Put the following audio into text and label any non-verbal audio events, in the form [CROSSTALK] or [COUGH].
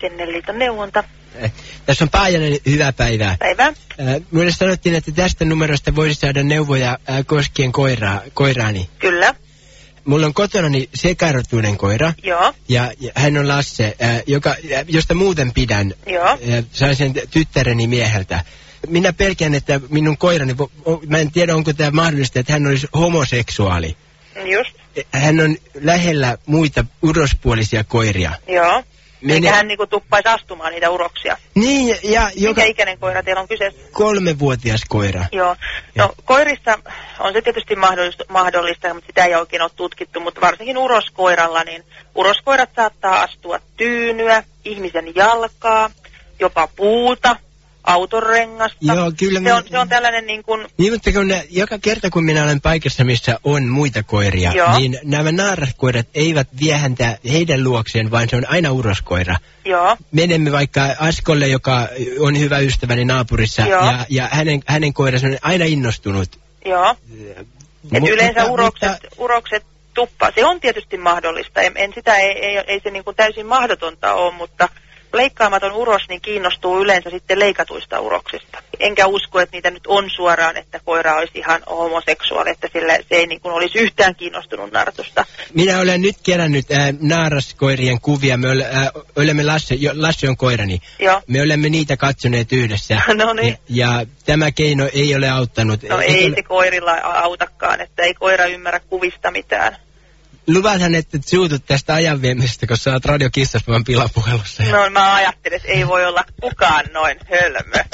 Kennelliiton neuvonta. Eh, Tässä on Paajanen, hyvää päivää. Päivää. Äh, Minulle sanottiin, että tästä numerosta voisi saada neuvoja äh, koskien koiraa, koiraani. Kyllä. Mulla on kotonani sekarotuinen koira. Joo. Ja, ja hän on Lasse, äh, joka, äh, josta muuten pidän. Joo. Sain sen tyttäreni mieheltä. Minä pelkään, että minun koirani, mä en tiedä onko tämä mahdollista, että hän olisi homoseksuaali. Just. Hän on lähellä muita urospuolisia koiria. Joo. Mene- Eikä hän niinku tuppaisi astumaan niitä uroksia. Niin, ja- ja joka Mikä ikäinen koira teillä on kyseessä? kolmevuotias koira. Joo. No koirissa on se tietysti mahdollista, mahdollista, mutta sitä ei oikein ole tutkittu, mutta varsinkin uroskoiralla, niin uroskoirat saattaa astua tyynyä, ihmisen jalkaa, jopa puuta, autonrengasta. Joo, kyllä Se on, se on tällainen niin kuin, Niin, mutta kun ne, joka kerta kun minä olen paikassa, missä on muita koiria, Joo. niin nämä naaraskoirat eivät vie häntä heidän luokseen, vaan se on aina uroskoira. joo, Menemme vaikka Askolle, joka on hyvä ystäväni naapurissa, Joo. ja, ja hänen, hänen koiransa on aina innostunut. joo. Et yleensä mutta- urokset, mutta- urokset tuppaa. Se on tietysti mahdollista. En, en sitä ei, ei, ei se niin kuin täysin mahdotonta ole, mutta leikkaamaton uros niin kiinnostuu yleensä sitten leikatuista uroksista. Enkä usko, että niitä nyt on suoraan, että koira olisi ihan homoseksuaali, että sillä se ei niin kuin olisi yhtään kiinnostunut nartusta. Minä olen nyt kerännyt äh, naaraskoirien kuvia. Me ole, äh, olemme Lasse, jo, Lasse on koirani. Joo. Me olemme niitä katsoneet yhdessä. [LAUGHS] No niin. Ja, ja tämä keino ei ole auttanut. No Eikä ei ole- se koirilla autakaan, että ei koira ymmärrä kuvista mitään. Luvathan, että suutut tästä ajanviemisestä, kun sä oot Radio pilapuhelussa. No mä ajattelin, että ei voi olla kukaan noin hölmö.